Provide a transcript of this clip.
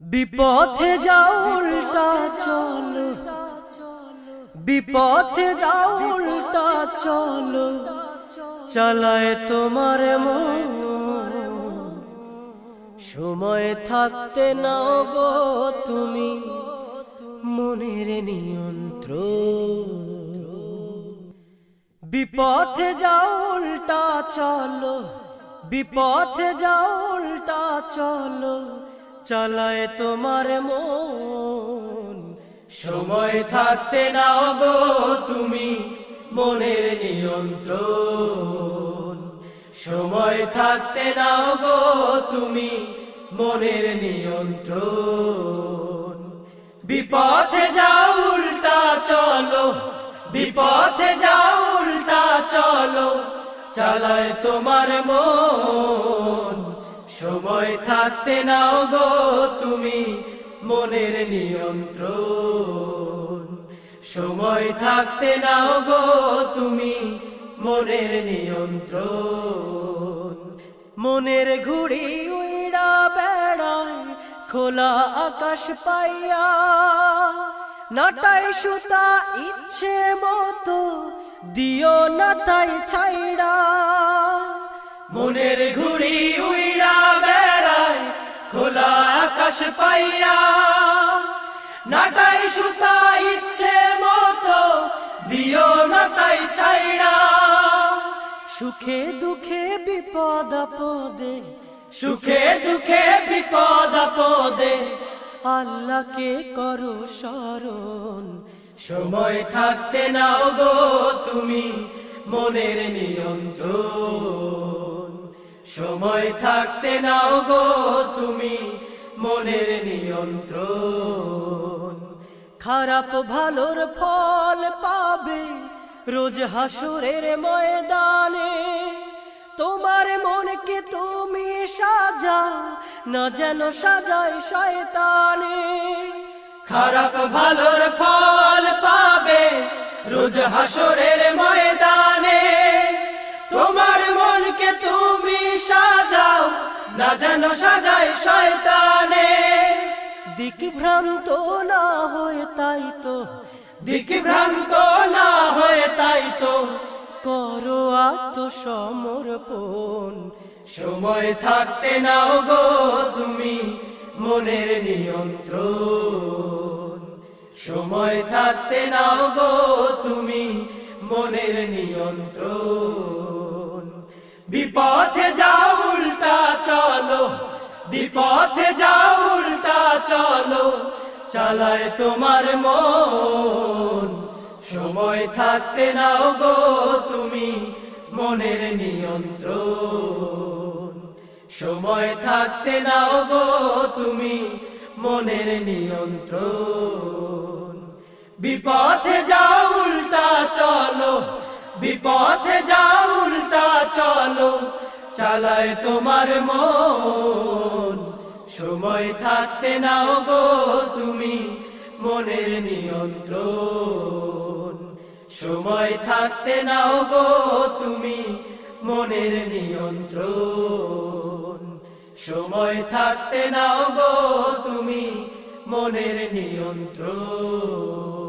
বিপথে যাও, উল্টা চলো। বিপথে যাও, উল্টা চলো। চালায় তোমার মন। সময় থাকতে নাও গো তুমি, মনের নিয়ন্ত্র বিপথে যাও, উল্টা চলো। বিপথে যাও, উল্টা চলো। চালায় তোমার মন। সময় থাকতে নাও গো তুমি মনের নিয়ন্ত্রণ। সময় থাকতে নাও গো তুমি মনের নিয়ন্ত্রণ। বিপথে যাও উল্টা চলো, বিপথে যাও উল্টা চলো, চালায় তোমার মন। সময় থাকতে নাও গো তুমি মনের নিয়ন্ত্রণ। সময় থাকতে নাও গো তুমি মনের নিয়ন্ত্রণ। মনের ঘুড়ি উইড়া বেড়ায়, খোলা আকাশ পাইয়া নাটাই সুতা ইচ্ছে মতো দিও না তাই ছাইড়া। মনের ঘুড়ি খোলা আকাশ পাইয়া, নাটাই সুতা ইচ্ছে মতো, দিও না তাই ছাইড়া। সুখে দুঃখে বিপদ আপদে, সুখে দুঃখে বিপদ আপদে। আল্লাহকে করো স্মরণ, সময় থাকতে নাও গো তুমি মনের নিয়ন্ত্রণ। সময় থাকতে নাও গো তুমি মনের নিয়ন্ত্রণ। খারাপ ভালোর ফল পাবে রোজ হাসুরের ময়দানে। তোমার মনকে তুমি সাজাও না যেন সাজাই শয়তানে। খারাপ ভালোর ফল পাবে রোজ হাসরের ময়দানে। তোমার মনকে তুমি সাজাও, না যেন সাজাই শয়তানে। দিক ভ্রান্ত না হয়ে তাই তো। দিক ভ্রান্ত না হয়ে তাই তো। করো আত্মসমর্পণ। সময় থাকতে নাও গো তুমি মনের নিয়ন্ত্রণ। সময় থাকতে নাও গো তুমি মনের নিয়ন্ত্রণ। বিপথে যাও উল্টা চলো বিপথে যাও চালায় তোমার মন। সময় থাকতে নাও গো তুমি মনের নিয়ন্ত্রণ। সময় থাকতে নাও গো তুমি মনের নিয়ন্ত্রণ। বিপথে যাও উল্টা চলো, বিপথে যাও উল্টা চলো, চালায় তোমার মন। সময় থাকতে নাও গো তুমি মনের নিয়ন্ত্রণ। সময় থাকতে নাও গো তুমি মনের নিয়ন্ত্রণ। সময় থাকতে নাও গো তুমি মনের নিয়ন্ত্রণ।